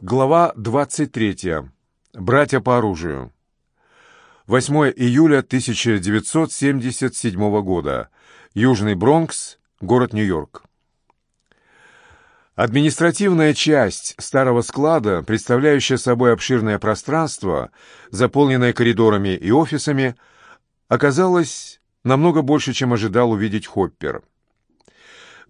Глава 23. Братья по оружию. 8 июля 1977 года. Южный Бронкс, город Нью-Йорк. Административная часть старого склада, представляющая собой обширное пространство, заполненное коридорами и офисами, оказалась намного больше, чем ожидал увидеть Хоппер.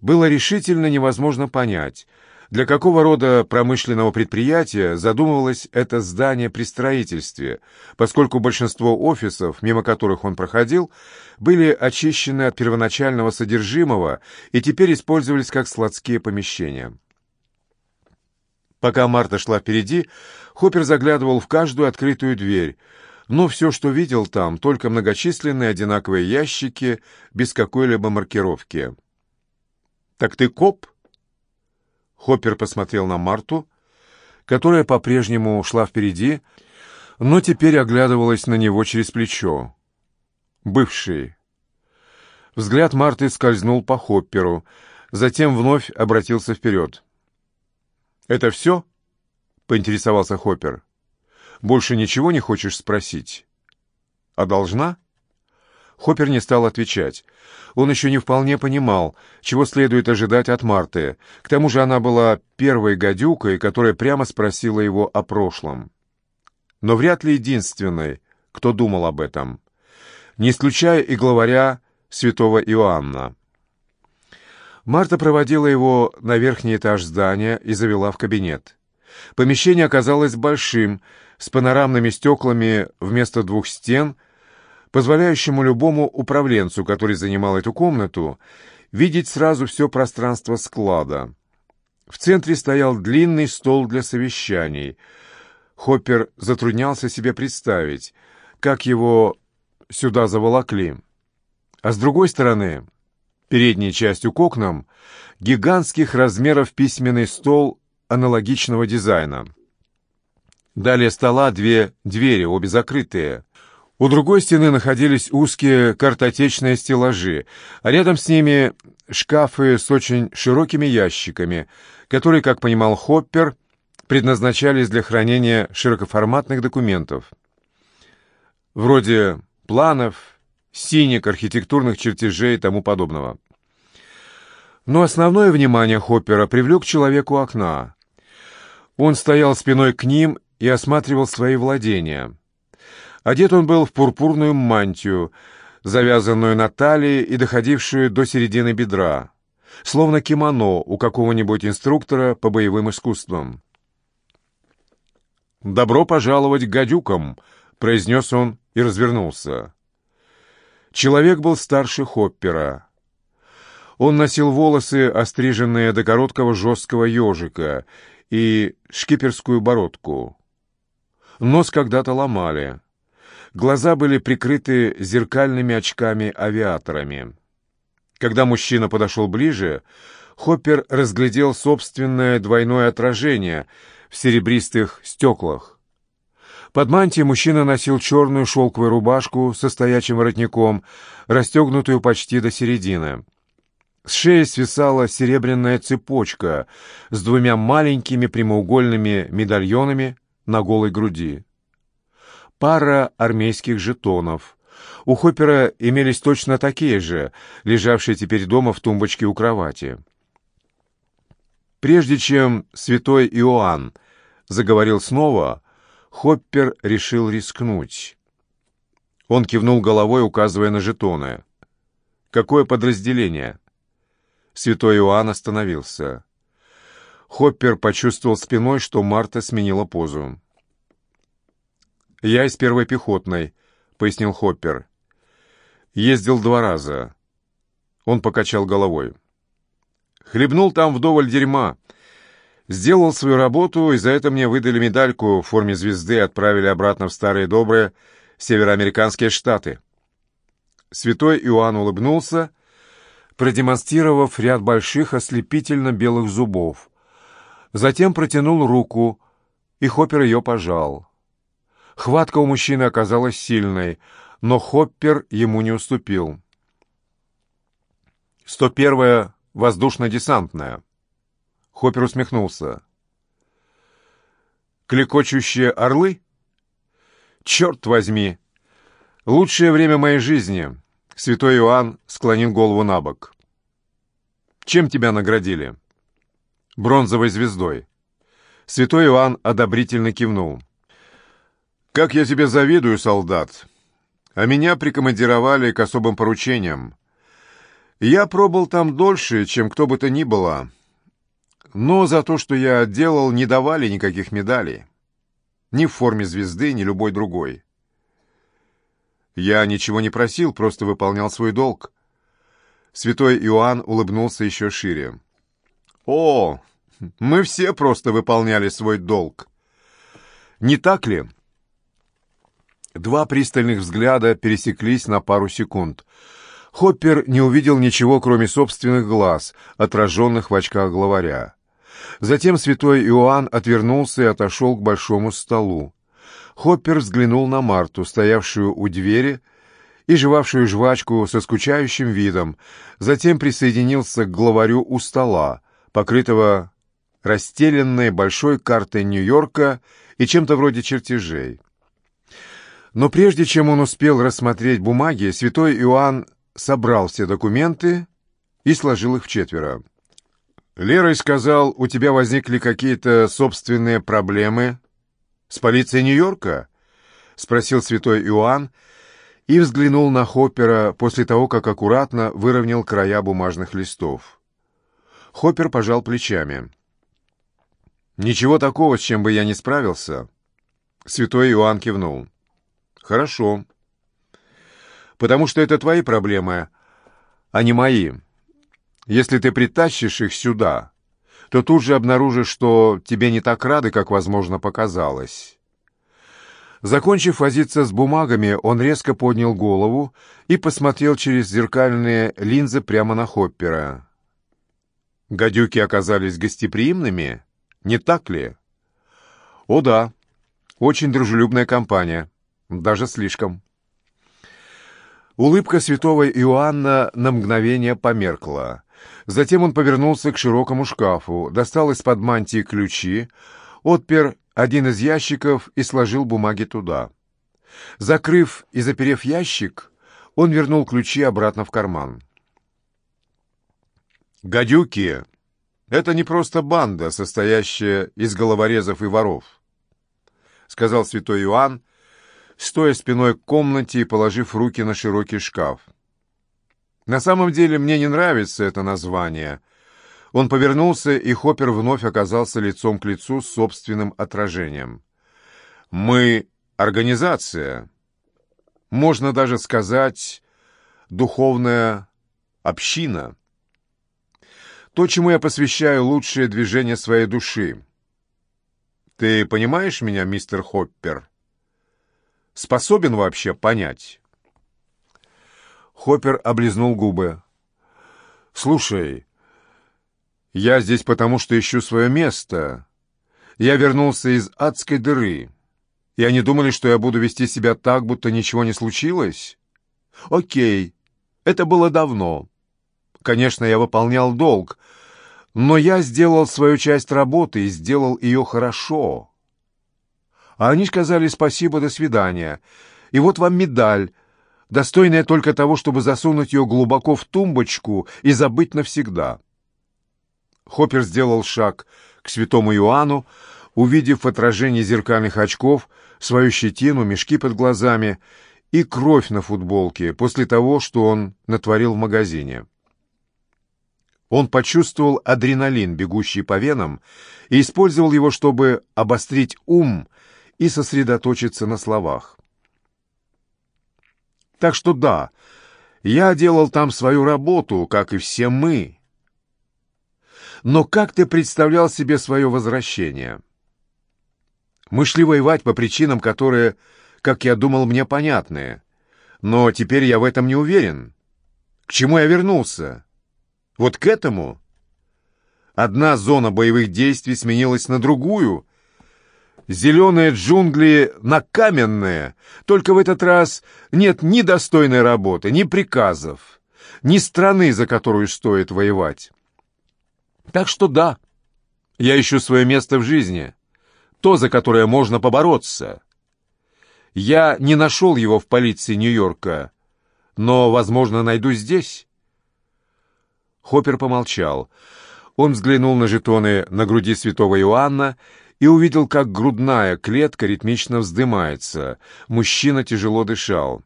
Было решительно невозможно понять – для какого рода промышленного предприятия задумывалось это здание при строительстве, поскольку большинство офисов, мимо которых он проходил, были очищены от первоначального содержимого и теперь использовались как складские помещения. Пока Марта шла впереди, Хоппер заглядывал в каждую открытую дверь, но все, что видел там, только многочисленные одинаковые ящики без какой-либо маркировки. «Так ты коп?» Хоппер посмотрел на Марту, которая по-прежнему шла впереди, но теперь оглядывалась на него через плечо. Бывший. Взгляд Марты скользнул по Хопперу, затем вновь обратился вперед. «Это все?» — поинтересовался Хоппер. «Больше ничего не хочешь спросить?» «А должна?» Хоппер не стал отвечать. Он еще не вполне понимал, чего следует ожидать от Марты. К тому же она была первой гадюкой, которая прямо спросила его о прошлом. Но вряд ли единственной, кто думал об этом. Не исключая и главаря святого Иоанна. Марта проводила его на верхний этаж здания и завела в кабинет. Помещение оказалось большим, с панорамными стеклами вместо двух стен — позволяющему любому управленцу, который занимал эту комнату, видеть сразу все пространство склада. В центре стоял длинный стол для совещаний. Хоппер затруднялся себе представить, как его сюда заволокли. А с другой стороны, передней частью к окнам, гигантских размеров письменный стол аналогичного дизайна. Далее стола две двери, обе закрытые. У другой стены находились узкие картотечные стеллажи, а рядом с ними шкафы с очень широкими ящиками, которые, как понимал Хоппер, предназначались для хранения широкоформатных документов. Вроде планов, синик, архитектурных чертежей и тому подобного. Но основное внимание Хоппера привлек человеку окна. Он стоял спиной к ним и осматривал свои владения. Одет он был в пурпурную мантию, завязанную на талии и доходившую до середины бедра, словно кимоно у какого-нибудь инструктора по боевым искусствам. «Добро пожаловать к гадюкам!» — произнес он и развернулся. Человек был старше Хоппера. Он носил волосы, остриженные до короткого жесткого ежика, и шкиперскую бородку. Нос когда-то ломали. Глаза были прикрыты зеркальными очками-авиаторами. Когда мужчина подошел ближе, Хоппер разглядел собственное двойное отражение в серебристых стеклах. Под мантией мужчина носил черную шелковую рубашку со стоячим воротником, расстегнутую почти до середины. С шеи свисала серебряная цепочка с двумя маленькими прямоугольными медальонами на голой груди пара армейских жетонов. У Хоппера имелись точно такие же, лежавшие теперь дома в тумбочке у кровати. Прежде чем святой Иоанн заговорил снова, Хоппер решил рискнуть. Он кивнул головой, указывая на жетоны. «Какое подразделение?» Святой Иоанн остановился. Хоппер почувствовал спиной, что Марта сменила позу. «Я из первой пехотной», — пояснил Хоппер. «Ездил два раза». Он покачал головой. «Хлебнул там вдоволь дерьма. Сделал свою работу, и за это мне выдали медальку в форме звезды и отправили обратно в старые добрые североамериканские штаты». Святой Иоанн улыбнулся, продемонстрировав ряд больших ослепительно белых зубов. Затем протянул руку, и Хоппер ее пожал. Хватка у мужчины оказалась сильной, но Хоппер ему не уступил. «101-я воздушно-десантная». Хоппер усмехнулся. Клекочущие орлы? Черт возьми! Лучшее время моей жизни. Святой Иоанн склонил голову на бок. Чем тебя наградили? Бронзовой звездой. Святой Иоанн одобрительно кивнул. «Как я тебе завидую, солдат! А меня прикомандировали к особым поручениям. Я пробыл там дольше, чем кто бы то ни было, но за то, что я делал, не давали никаких медалей. Ни в форме звезды, ни любой другой. Я ничего не просил, просто выполнял свой долг. Святой Иоанн улыбнулся еще шире. «О, мы все просто выполняли свой долг. Не так ли?» Два пристальных взгляда пересеклись на пару секунд. Хоппер не увидел ничего, кроме собственных глаз, отраженных в очках главаря. Затем святой Иоанн отвернулся и отошел к большому столу. Хоппер взглянул на Марту, стоявшую у двери и жевавшую жвачку со скучающим видом, затем присоединился к главарю у стола, покрытого расстеленной большой картой Нью-Йорка и чем-то вроде чертежей. Но прежде чем он успел рассмотреть бумаги, святой Иоанн собрал все документы и сложил их в четверо. «Лерой сказал, у тебя возникли какие-то собственные проблемы с полицией Нью-Йорка?» — спросил святой Иоанн и взглянул на Хоппера после того, как аккуратно выровнял края бумажных листов. Хоппер пожал плечами. «Ничего такого, с чем бы я не справился». Святой Иоанн кивнул. Хорошо. Потому что это твои проблемы, а не мои. Если ты притащишь их сюда, то тут же обнаружишь, что тебе не так рады, как, возможно, показалось. Закончив возиться с бумагами, он резко поднял голову и посмотрел через зеркальные линзы прямо на Хоппера. Гадюки оказались гостеприимными, не так ли? О да, очень дружелюбная компания. Даже слишком. Улыбка святого Иоанна на мгновение померкла. Затем он повернулся к широкому шкафу, достал из-под мантии ключи, отпер один из ящиков и сложил бумаги туда. Закрыв и заперев ящик, он вернул ключи обратно в карман. «Гадюки — это не просто банда, состоящая из головорезов и воров», — сказал святой Иоанн, стоя спиной к комнате и положив руки на широкий шкаф. «На самом деле мне не нравится это название». Он повернулся, и Хоппер вновь оказался лицом к лицу с собственным отражением. «Мы — организация. Можно даже сказать, духовная община. То, чему я посвящаю лучшее движение своей души. Ты понимаешь меня, мистер Хоппер?» Способен вообще понять?» Хоппер облизнул губы. «Слушай, я здесь потому, что ищу свое место. Я вернулся из адской дыры. И они думали, что я буду вести себя так, будто ничего не случилось? Окей, это было давно. Конечно, я выполнял долг, но я сделал свою часть работы и сделал ее хорошо. А они сказали спасибо, до свидания. И вот вам медаль, достойная только того, чтобы засунуть ее глубоко в тумбочку и забыть навсегда. Хоппер сделал шаг к святому Иоанну, увидев в отражении зеркальных очков свою щетину, мешки под глазами и кровь на футболке после того, что он натворил в магазине. Он почувствовал адреналин, бегущий по венам, и использовал его, чтобы обострить ум и сосредоточиться на словах. Так что да, я делал там свою работу, как и все мы. Но как ты представлял себе свое возвращение? Мы шли воевать по причинам, которые, как я думал, мне понятны. Но теперь я в этом не уверен. К чему я вернулся? Вот к этому? Одна зона боевых действий сменилась на другую, Зеленые джунгли на каменные, только в этот раз нет ни достойной работы, ни приказов, ни страны, за которую стоит воевать. Так что да, я ищу свое место в жизни, то, за которое можно побороться. Я не нашел его в полиции Нью-Йорка, но, возможно, найду здесь. Хоппер помолчал. Он взглянул на жетоны на груди святого Иоанна и увидел, как грудная клетка ритмично вздымается. Мужчина тяжело дышал.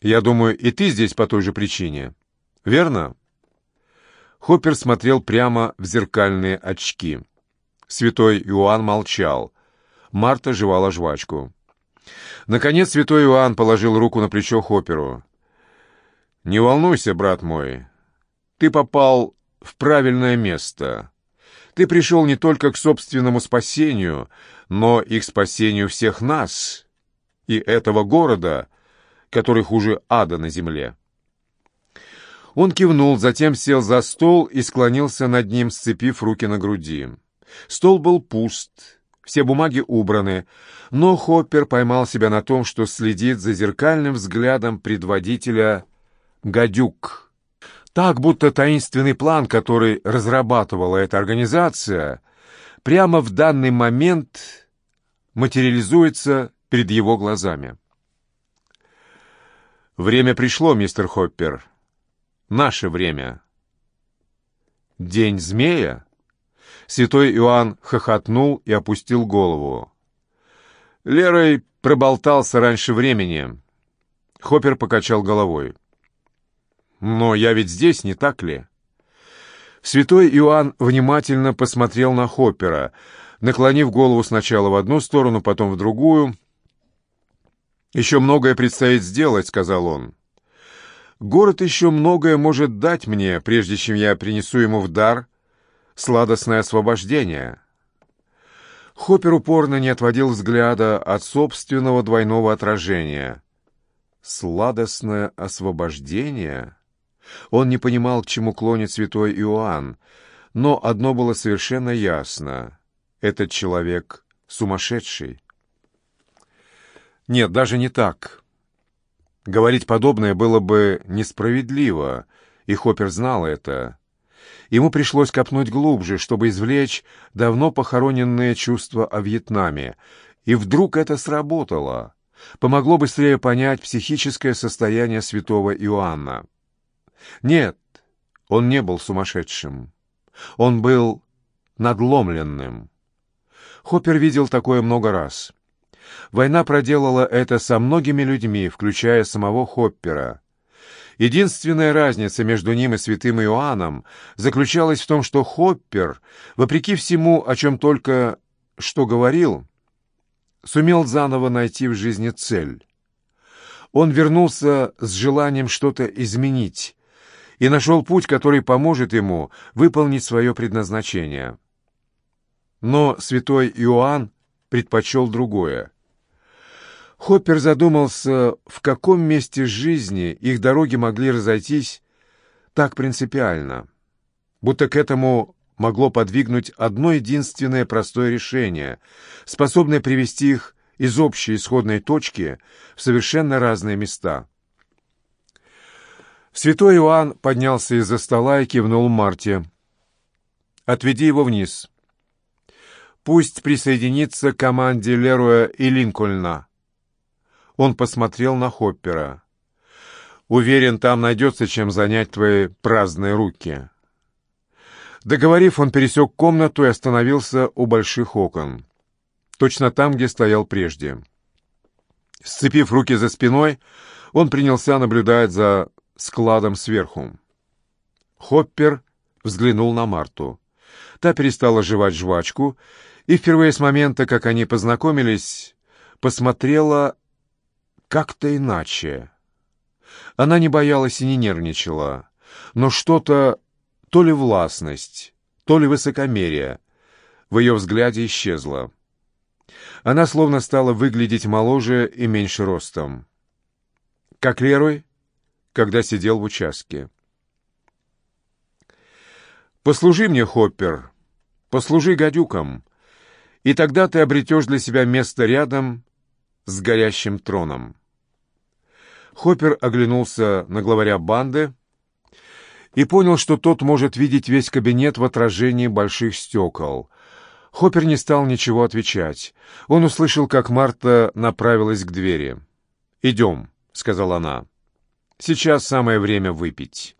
«Я думаю, и ты здесь по той же причине. Верно?» Хоппер смотрел прямо в зеркальные очки. Святой Иоанн молчал. Марта жевала жвачку. Наконец святой Иоанн положил руку на плечо Хопперу. «Не волнуйся, брат мой. Ты попал в правильное место. Ты пришел не только к собственному спасению, но и к спасению всех нас и этого города, который хуже ада на земле». Он кивнул, затем сел за стол и склонился над ним, сцепив руки на груди. Стол был пуст, все бумаги убраны, но Хоппер поймал себя на том, что следит за зеркальным взглядом предводителя «Гадюк». Так, будто таинственный план, который разрабатывала эта организация, прямо в данный момент материализуется перед его глазами. «Время пришло, мистер Хоппер. Наше время». «День змея?» Святой Иоанн хохотнул и опустил голову. Лерой проболтался раньше времени. Хоппер покачал головой. «Но я ведь здесь, не так ли?» Святой Иоанн внимательно посмотрел на Хоппера, наклонив голову сначала в одну сторону, потом в другую. «Еще многое предстоит сделать», — сказал он. «Город еще многое может дать мне, прежде чем я принесу ему в дар сладостное освобождение. Хоппер упорно не отводил взгляда от собственного двойного отражения. Сладостное освобождение? Он не понимал, к чему клонит святой Иоанн, но одно было совершенно ясно. Этот человек сумасшедший. Нет, даже не так. Говорить подобное было бы несправедливо, и Хоппер знал это. Ему пришлось копнуть глубже, чтобы извлечь давно похороненные чувства о Вьетнаме. И вдруг это сработало. Помогло быстрее понять психическое состояние святого Иоанна. Нет, он не был сумасшедшим. Он был надломленным. Хоппер видел такое много раз. Война проделала это со многими людьми, включая самого Хоппера. Единственная разница между ним и святым Иоанном заключалась в том, что Хоппер, вопреки всему, о чем только что говорил, сумел заново найти в жизни цель. Он вернулся с желанием что-то изменить и нашел путь, который поможет ему выполнить свое предназначение. Но святой Иоанн предпочел другое — Хоппер задумался, в каком месте жизни их дороги могли разойтись так принципиально, будто к этому могло подвигнуть одно единственное простое решение, способное привести их из общей исходной точки в совершенно разные места. Святой Иоанн поднялся из-за стола и кивнул Марте. «Отведи его вниз. Пусть присоединится к команде Леруя и Линкольна. Он посмотрел на Хоппера. «Уверен, там найдется чем занять твои праздные руки». Договорив, он пересек комнату и остановился у больших окон. Точно там, где стоял прежде. Сцепив руки за спиной, он принялся наблюдать за складом сверху. Хоппер взглянул на Марту. Та перестала жевать жвачку, и впервые с момента, как они познакомились, посмотрела как-то иначе. Она не боялась и не нервничала, но что-то, то ли властность, то ли высокомерие, в ее взгляде исчезло. Она словно стала выглядеть моложе и меньше ростом. Как Лерой, когда сидел в участке. «Послужи мне, Хоппер, послужи гадюкам, и тогда ты обретешь для себя место рядом с горящим троном. Хоппер оглянулся на главаря банды и понял, что тот может видеть весь кабинет в отражении больших стекол. Хоппер не стал ничего отвечать. Он услышал, как Марта направилась к двери. «Идем», — сказала она. «Сейчас самое время выпить».